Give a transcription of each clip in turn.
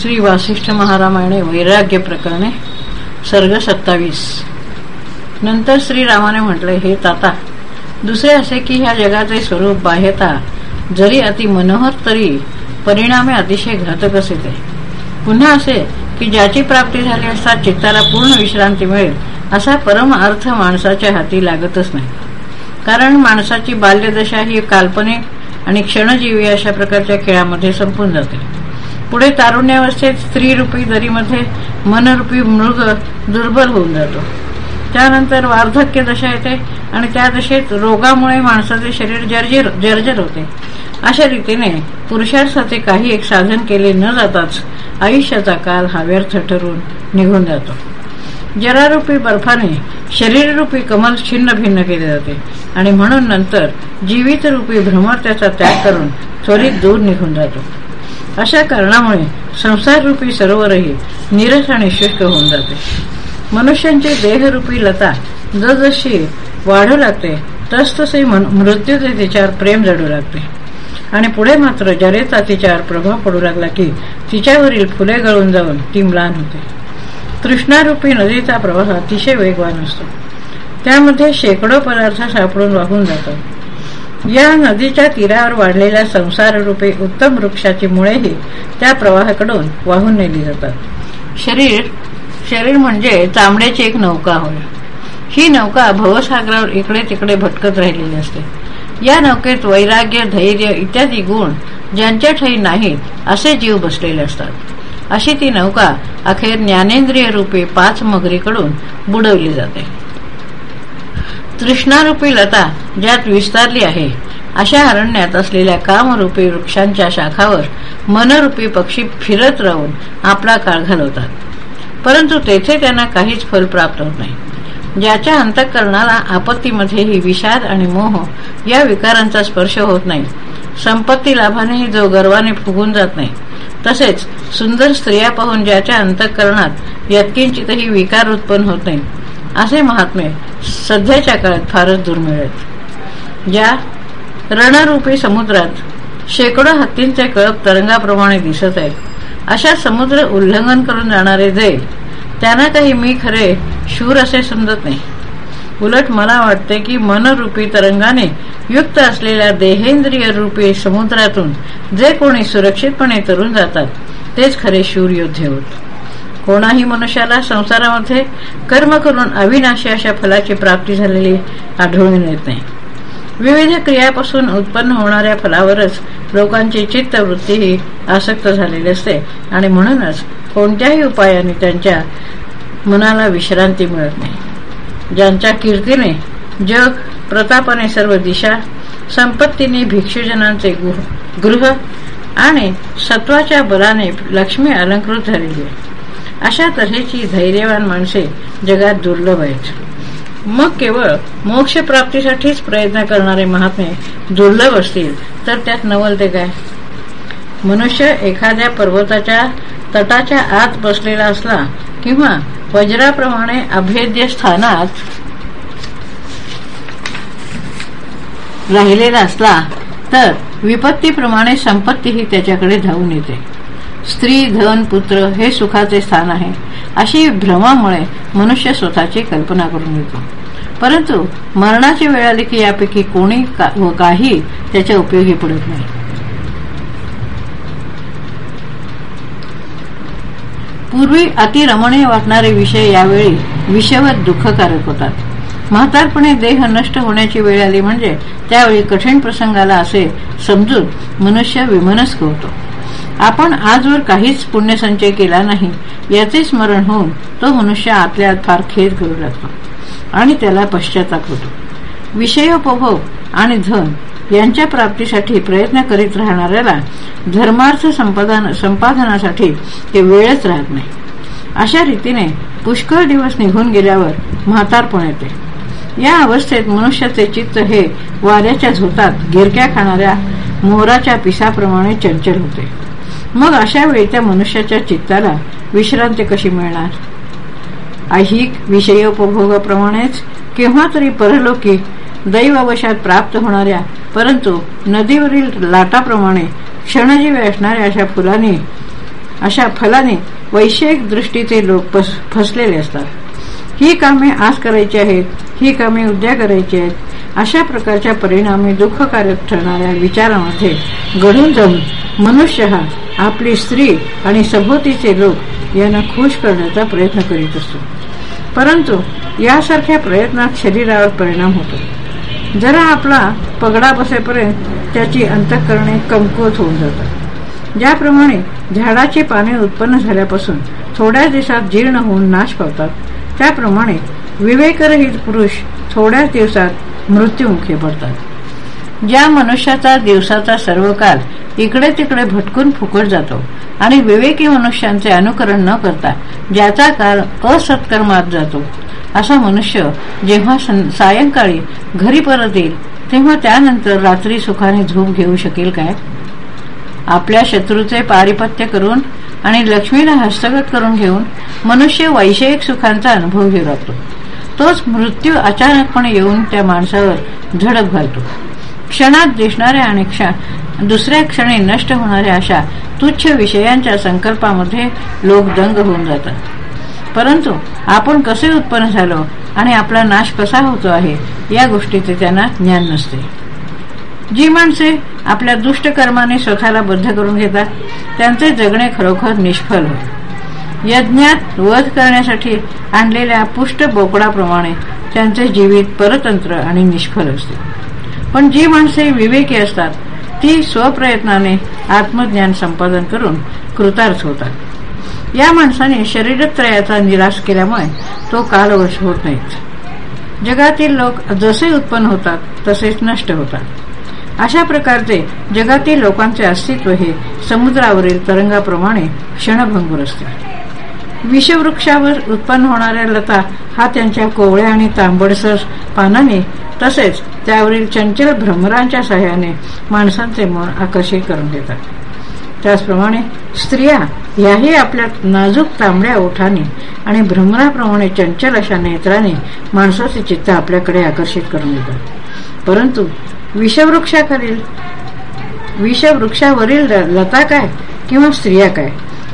श्री वासिष्ठ महारामायणे वैराग्य प्रकरणे सर्ग सत्तावीस. नंतर श्रीरामाने म्हटले हे ताता दुसरे असे की ह्या जगाचे स्वरूप बाह्यता जरी अति मनोहर तरी परिणामे अतिशय घातक असे ते. पुन्हा असे की ज्याची प्राप्ती झाली असता चित्ताला पूर्ण विश्रांती मिळेल असा परम अर्थ माणसाच्या हाती लागतच नाही. कारण माणसाची बाल्यदशा ही काल्पनिक आणि क्षणजीवी अशा प्रकारच्या खेळामध्ये संपून जाते. पुढे तारुण्यावस्थेत स्त्रीरूपी दरीमध्ये मनरूपी मृग दुर्बल होऊन जातो. त्यानंतर वार्धक्य दशा येते आणि त्या दशेत रोगामुळे माणसाचे शरीर जर्जर जर्जर होते. अशा रीतीने पुरुषार्थाचे काही एक साधन केले न जाताच आयुष्याचा काल हा व्यर्थ ठरून निघून जातो. जरारूपी बर्फाने शरीररूपी कमल छिन्न भिन्न केले जाते आणि म्हणून नंतर जीवितरूपी भ्रमर त्याचा त्याग करून त्वरित दूर निघून जातो. अशा कारणामुळे संसाररूपी सरोवरही निरस आणि शुष्क होऊन जाते. मनुष्यांची देहरूपी लता जसजशी वाढू लागते तसतसे मृत्यूचे तिच्यावर प्रेम जडू लागते. आणि पुढे मात्र जरेचा तिच्यावर प्रभाव पडू लागला की तिच्यावरील फुले गळून जाऊन ती म्लान होते. तृष्णारूपी नदीचा प्रवाह अतिशय वेगवान असतो. त्यामध्ये शेकडो पदार्थ सापडून वाहून जातात. या नदीच्या तीरावर वाढलेल्या संसाररूपे उत्तम वृक्षाची मुळेही त्या प्रवाहाकडून वाहून नेली जातात. शरीर शरीर म्हणजे तांबड्याची एक नौका होय. ही नौका भवसागरावर इकडे तिकडे भटकत राहिलेली असते. या नौकेत वैराग्य धैर्य इत्यादी गुण ज्यांच्या ठाई नाहीत असे जीव बसलेले असतात. अशी ती नौका अखेर ज्ञानेंद्रिय रूपे पाच मगरीकडून बुडवली जाते. तृष्णारूपी लता ज्यात विस्तारली आहे. अशा अरण्यात असलेल्या कामरूपी वृक्षांच्या शाखावर मनरूपी पक्षी फिरत राहून आपला काळ घालवतात. परंतु तेथे त्यांना काहीच फल प्राप्त होत नाही. ज्याच्या अंतःकरणाला आपत्तीमध्येही विषाद आणि मोह या विकारांचा स्पर्श होत नाही. संपत्ती लाभानेही जो गर्वाने फुगून जात नाही तसेच सुंदर स्त्रिया पाहून ज्याच्या अंतःकरणात यत्किंचितही विकार उत्पन्न होत नाही. असे महात्मे सध्याच्या काळात फारच दुर्मिळ आहेत ज्या रणरूपी समुद्रात शेकडो हत्तींचे कळप तरंगाप्रमाणे दिसत आहे अशा समुद्र उल्लंघन करून जाणारे जे त्यांना काही मी खरे शूर असे समजत नाही. उलट मला वाटते की मनरूपी तरंगाने युक्त असलेल्या देहेंद्रिय रूपी समुद्रातून जे कोणी सुरक्षितपणे तरून जातात तेच खरे शूर योद्धे होत. कोणाही मनुष्याला संसारामध्ये कर्म करून अविनाशी अशा फलाची प्राप्ती झालेली आढळून येत नाही. विविध क्रियापासून उत्पन्न होणाऱ्या फलावरच लोकांची चित्तवृत्तीही आसक्त झालेली असते आणि म्हणूनच कोणत्याही उपायाने त्यांच्या मनाला विश्रांती मिळत नाही. ज्यांच्या कीर्तीने जग प्रतापाने सर्व दिशा संपत्तीने भिक्षुजनांचे गृह आणि सत्वाच्या बलाने लक्ष्मी अलंकृत झालेली आहे. अशा तऱ्हेची धैर्यवान माणसे जगात दुर्लभ आहेत. मग केवळ मोक्ष प्राप्तीसाठीच प्रयत्न करणारे महात्मे दुर्लभ असतील तर त्यात नवलते काय? मनुष्य एखाद्या पर्वताच्या तटाच्या आत बसलेला असला किंवा वज्राप्रमाणे अभेद्य स्थानात राहिलेला असला तर विपत्तीप्रमाणे संपत्तीही त्याच्याकडे धावून येते. स्त्री धन पुत्र हे सुखाचे स्थान आहे. अशी भ्रमामुळे मनुष्य स्वतःची कल्पना करून घेतो. परंतु मरणाची वेळ आली की यापैकी कोणी व काही त्याच्या उपयोगी पडत नाही. पूर्वी अतिरमणीय वाटणारे विषय यावेळी विषयवत दुःखकारक होतात. म्हातारपणे देह नष्ट होण्याची वेळ आली म्हणजे त्यावेळी कठीण प्रसंगाला असे समजून मनुष्य विमनस्क होतो. आपण आजवर काहीच पुण्यसंचय केला नाही. याचे स्मरण होऊन तो मनुष्य आतल्या फार खेद करू लागतो आणि त्याला पश्चाताप होतो. विषयोपभोग आणि धन यांच्या प्राप्तीसाठी प्रयत्न करीत राहणाऱ्याला धर्मार्थ संपादन संपादनासाठी ते वेळच राहत नाही. अशा रीतीने पुष्कळ दिवस निघून गेल्यावर म्हातारपण येते. या अवस्थेत मनुष्याचे चित्त हे वाऱ्याच्या झोतात गिरक्या खाणाऱ्या मोराच्या पिसाप्रमाणे चंचल होते. मग अशा वेळी त्या मनुष्याच्या चित्ताला विश्रांती कशी मिळणार? ऐहिक विषयोपभोगाप्रमाणेच केव्हा तरी परलोकी दैवावशात प्राप्त होणाऱ्या परंतु नदीवरील लाटाप्रमाणे क्षणजीवी असणाऱ्या अशा फुलाने अशा फलाने वैषयिक दृष्टीचे लोक फसलेले असतात. ही कामे आज करायची आहेत ही कामे उद्या करायची आहेत अशा प्रकारच्या परिणामी दुःखकारक ठरणाऱ्या विचारामध्ये घडून जाऊन मनुष्य हा आपली स्त्री आणि सभोवतीचे लोक यांना खुश करण्याचा प्रयत्न करीत असतो. परंतु यासारख्या प्रयत्नात शरीरावर परिणाम होतो. जरा आपला पगडा बसेपर्यंत त्याची अंतःकरणे कमकुवत होऊन जातात. ज्याप्रमाणे झाडाची पाने उत्पन्न झाल्यापासून थोड्या दिवसात जीर्ण होऊन नाश पावतात त्याप्रमाणे विवेकरहित पुरुष थोड्याच दिवसात मृत्यूमुखी पडतात. ज्या मनुष्याचा दिवसाचा सर्व काल इकडे तिकडे भटकून फुकट जातो. आणि विवेकी मनुष्यांचे अनुकरण न करता ज्याचा काळ असत्कर्मात जातो. असा मनुष्य जेव्हा सायंकाळी घरी परत येईल तेव्हा त्यानंतर रात्री सुखाने झोप घेऊ शकेल काय? आपल्या शत्रूचे पारिपत्य करून आणि लक्ष्मीला हस्तगत करून घेऊन मनुष्य वैषयिक सुखांचा अनुभव घेऊ लागतो तोच मृत्यू अचानकपणे येऊन त्या माणसावर झडप घालतो. क्षणात दिसणाऱ्या आणि दुसऱ्या क्षणी नष्ट होणाऱ्या अशा तुच्छ विषयांच्या संकल्पामध्ये लोक दंग होऊन जातात. परंतु आपण कसे उत्पन्न झालो आणि आपला नाश कसा होतो आहे या गोष्टीचे त्यांना ज्ञान नसते. जी माणसे आपल्या दुष्ट कर्माने स्वतःला बद्ध करून घेतात त्यांचे जगणे खरोखर निष्फल होते. यज्ञात वध करण्यासाठी आणलेल्या पुष्ट बोकडाप्रमाणे त्यांचे जीवित परतंत्र आणि निष्फल असते. पण जी माणसे विवेकी असतात ती स्वप्रयत्नाने आत्मज्ञान संपादन करून कृतार्थ होतात. या माणसाने शरीरत्रयाचा निराश केल्यामुळे तो कालवश होत नाहीत. जगातील लोक जसे उत्पन्न होतात तसेच नष्ट होतात. अशा प्रकारचे जगातील लोकांचे अस्तित्व हे समुद्रावरील तरंगाप्रमाणे क्षणभंगूर असते. विषवृक्षावर उत्पन्न होणाऱ्या लता हा त्यांच्या कोवळ्या आणि तांबडसर पानाने तसेच त्यावरील चंचल भ्रमरांच्या सहाय्याने माणसांचे मन आकर्षित करून देतात. त्याचप्रमाणे स्त्रिया याही आपल्या नाजूक तांबड्या ओठाने आणि भ्रमराप्रमाणे चंचल अशा नेत्राने माणसाचे चित्त आपल्याकडे आकर्षित करून देतात. परंतु विषवृक्षाखालील विषवृक्षावरील लता काय किंवा स्त्रिया काय?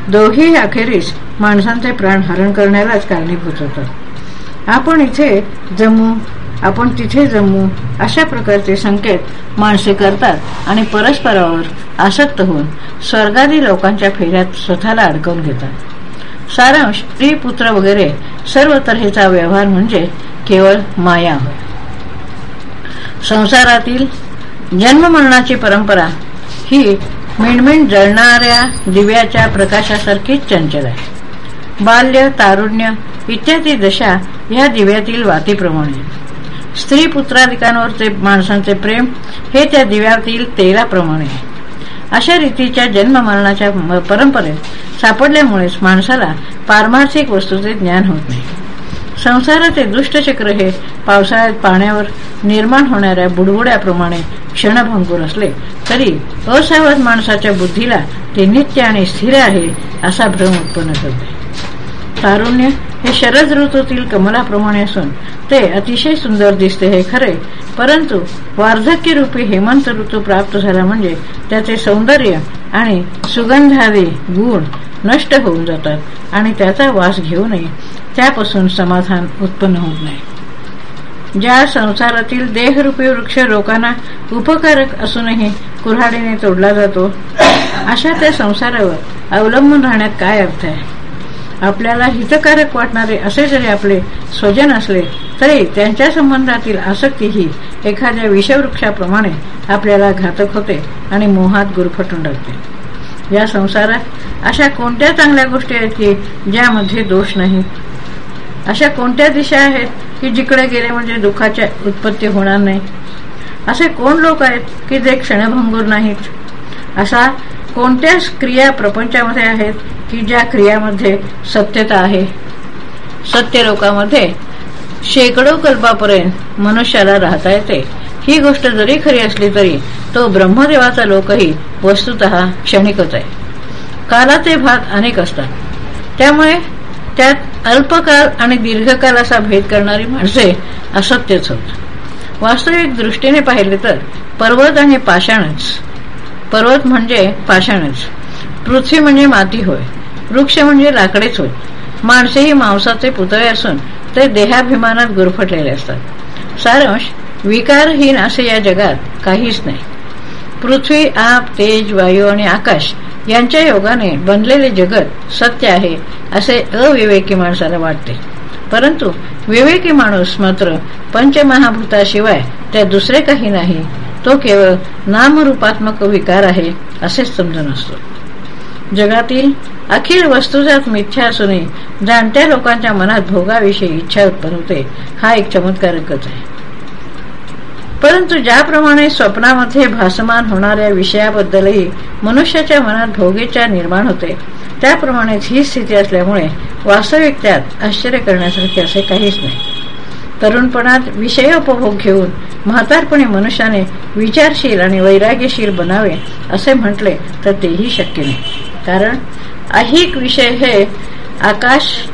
दोघी अखेरीस माणसांचे प्राण हरण करण्यालाच कारणीभूत होतात. आपण इथे जम्मू आपण तिथे जमू अशा प्रकारचे संकेत माणसे करतात आणि परस्परावर आसक्त होऊन स्वर्गादी लोकांच्या फेऱ्यात स्वतःला अडकवून घेतात. सारांश स्त्री पुत्र वगैरे सर्व तऱ्हेचा व्यवहार म्हणजे केवळ माया. होय संसारातील जन्ममरणाची परंपरा ही मिणमिण जळणाऱ्या दिव्याच्या प्रकाशासारखीच चंचल आहे. बाल्य तारुण्य इत्यादी दशा या दिव्यातील वातीप्रमाणे. स्त्री पुत्राधिकांवरचे माणसांचे प्रेम हे त्या दिव्यातील तेलाप्रमाणे अशा रीतीच्या जन्म मरणाच्या परंपरेत सापडल्यामुळेच माणसाला पारमार्थिक वस्तूचे ज्ञान होत नाही. संसाराचे दुष्टचक्र हे पावसाळ्यात पाण्यावर निर्माण होणाऱ्या बुडबुड्याप्रमाणे क्षणभंगूर असले तरी असावध माणसाच्या बुद्धीला ते नित्य आणि स्थिर आहे असा भ्रम उत्पन्न करते. तारुण्य हे शरद ऋतूतील कमलाप्रमाणे असून ते अतिशय सुंदर दिसते हे खरे. परंतु वार्धक्य रूपी हेमंत ऋतू प्राप्त झाला म्हणजे त्याचे सौंदर्य आणि सुगंधादी गुण नष्ट होऊन जातात आणि त्याचा वास घेऊ नये. त्यापासून समाधान उत्पन्न होत नाही. ज्या संसारातील देहरूपी वृक्ष लोकांना उपकारक असूनही कुऱ्हाडीने तोडला जातो अशा त्या संसारावर अवलंबून राहण्यात काय अर्थ आहे? आपल्याला हितकारक वाटणारे असे जरी आपले स्वजन असले तरी त्यांच्या संबंधातील आसक्ती ही एखाद्या विषवृक्षाप्रमाणे आपल्याला घातक होते आणि मोहात गुरफटून टाकते या संसारात अशा कोणत्या चांगल्या गोष्टी आहेत की ज्यामध्ये दोष नाही? अशा कोणत्या दिशा आहेत की जिकडे गेले म्हणजे दुःखाच्या उत्पत्ती होणार नाही? असे कोण लोक आहेत की जे क्षणभंगूर नाहीत? असा कोणत्या क्रिया प्रपंचामध्ये आहेत की ज्या क्रियामध्ये सत्यता आहे सत्य लोकामध्ये शेकडो कल्पापर्यंत मनुष्याला राहता येते. ही गोष्ट जरी खरी असली तरी तो ब्रह्मदेवाचा लोकही वस्तुत क्षणिकच आहे. कालाचे भाग अनेक असतात. त्यामुळे त्यात अल्पकाल आणि दीर्घकाल असा भेद करणारी माणसे असत्यच होत. वास्तविक दृष्टीने पाहिले तर पर्वत आणि पाषाणच. पर्वत म्हणजे पाषाणच. पृथ्वी म्हणजे माती होय. वृक्ष म्हणजे लाकडेच होय. माणसेही मांसाचे पुतळे असून ते देहाभिमानात गुरफटलेले असतात. सारांश विकारहीन असे या जगात काहीच नाही. पृथ्वी आप तेज वायू आणि आकाश यांच्या योगाने बनलेले जगत सत्य आहे असे अविवेकी माणसाला वाटते. परंतु विवेकी माणूस मात्र पंचमहाभूताशिवाय त्या दुसरे काही नाही. तो केवळ नामरूपात्मक विकार आहे असेच समजून असतो. जगातील अखिल वस्तुजात मिथ्या असूनही जाणत्या लोकांच्या मनात भोगाविषयी इच्छा उत्पन्न होते. हा एक चमत्कारकच आहे. परंतु ज्याप्रमाणे स्वप्नामध्ये भासमान होणाऱ्या विषयाबद्दलही मनुष्याच्या मनात भोगेच्या निर्माण होते त्याप्रमाणेच ही स्थिती असल्यामुळे वास्तविक त्यात आश्चर्य करण्यासारखे असे काहीच नाही. तरुणपणात विषयोपभोग घेऊन म्हातारपणे मनुष्याने विचारशील आणि वैराग्यशील बनावे असे म्हटले तर तेही शक्य नाही. कारण अहिक विषय हे आकाश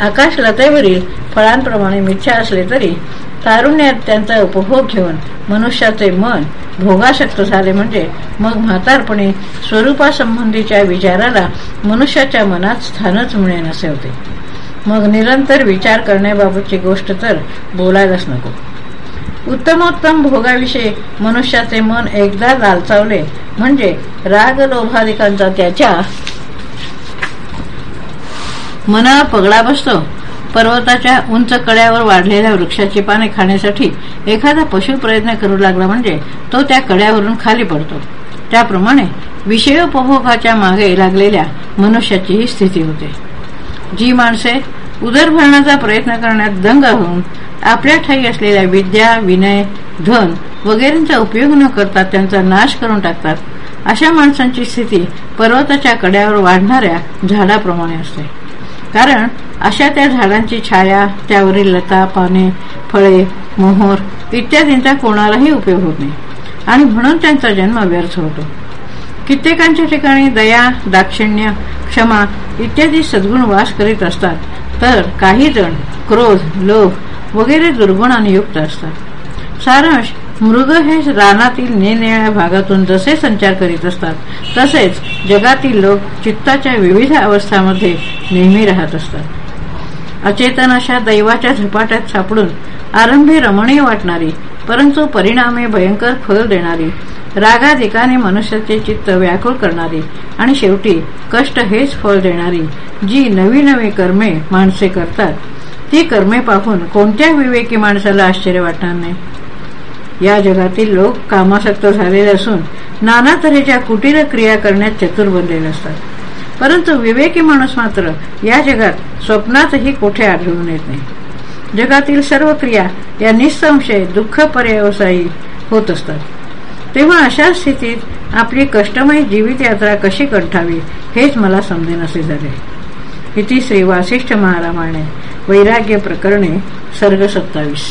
आकाश लतेवरील फळांप्रमाणे मिथ्या असले तरी तारुण्यात त्यांचा उपभोग घेऊन मनुष्याचे मन भोगाशक्त झाले म्हणजे मग म्हातारपणे स्वरूपासंबंधीच्या विचाराला मनुष्याच्या मनात स्थानच मिळेन असे होते. मग निरंतर विचार करण्याबाबतची गोष्ट तर बोलायलाच नको. उत्तमोत्तम भोगाविषयी मनुष्याचे मन एकदा लालचावले. म्हणजे राग लोभाधिकांचा त्याच्या मनावर पगडा बसतो. पर्वताच्या उंच कड्यावर वाढलेल्या वृक्षाची पाने खाण्यासाठी एखादा पशु प्रयत्न करू लागला म्हणजे तो त्या कड्यावरून खाली पडतो. त्याप्रमाणे विषयोपभोगाच्या मागे लागलेल्या मनुष्याची ही स्थिती होते. जी माणसे उदरभरणाचा प्रयत्न करण्यात दंग होऊन आपल्या ठाई असलेल्या विद्या विनय धन वगैरेंचा उपयोग न करता त्यांचा नाश करून टाकतात. अशा माणसांची स्थिती पर्वताच्या कड्यावर वाढणाऱ्या झाडाप्रमाणे असते. कारण अशा त्या झाडांची छाया त्यावरील लता पाने फळे मोहोर इत्यादींचा कोणालाही उपयोग होत नाही. आणि म्हणून त्यांचा जन्म व्यर्थ होतो. कित्येकांच्या ठिकाणी दया दाक्षिण्य क्षमा इत्यादी सद्गुण वास करीत असतात. तर काही जण क्रोध लोभ वगैरे दुर्गुणाने युक्त असतात. सारांश मृग हे रानातील निरनिळ्या भागातून जसे संचार करीत असतात तसेच जगातील लोक चित्ताच्या विविध अवस्थांमध्ये नेहमी राहत असतात. अचेतन अशा दैवाच्या झपाट्यात सापडून आरंभी रमणीय वाटणारी परंतु परिणामे भयंकर फल देणारी रागाधिकाने मनुष्याचे चित्त व्याकुळ करणारी आणि शेवटी कष्ट हेच फळ देणारी जी नवी नवी कर्मे माणसे करतात. ती कर्मे पाहून कोणत्या विवेकी माणसाला आश्चर्य वाटणार नाही. या जगातील लोक कामासक्त झालेले असून नाना तऱ्हेच्या कुटीर क्रिया करण्यात चतुर बनलेले असतात. परंतु विवेकी माणूस मात्र या जगात स्वप्नातही कोठे आढळून येत नाही. जगातील सर्व क्रिया या निसंशय दुःख पर्यावसायी होत असतात. तेव्हा अशा स्थितीत आपली कष्टमय जीवित यात्रा कशी कंठावी हेच मला समजेन असे झाले. इति श्री वासिष्ठ महारामाने वैराग्य प्रकरणे सर्ग सत्तावीस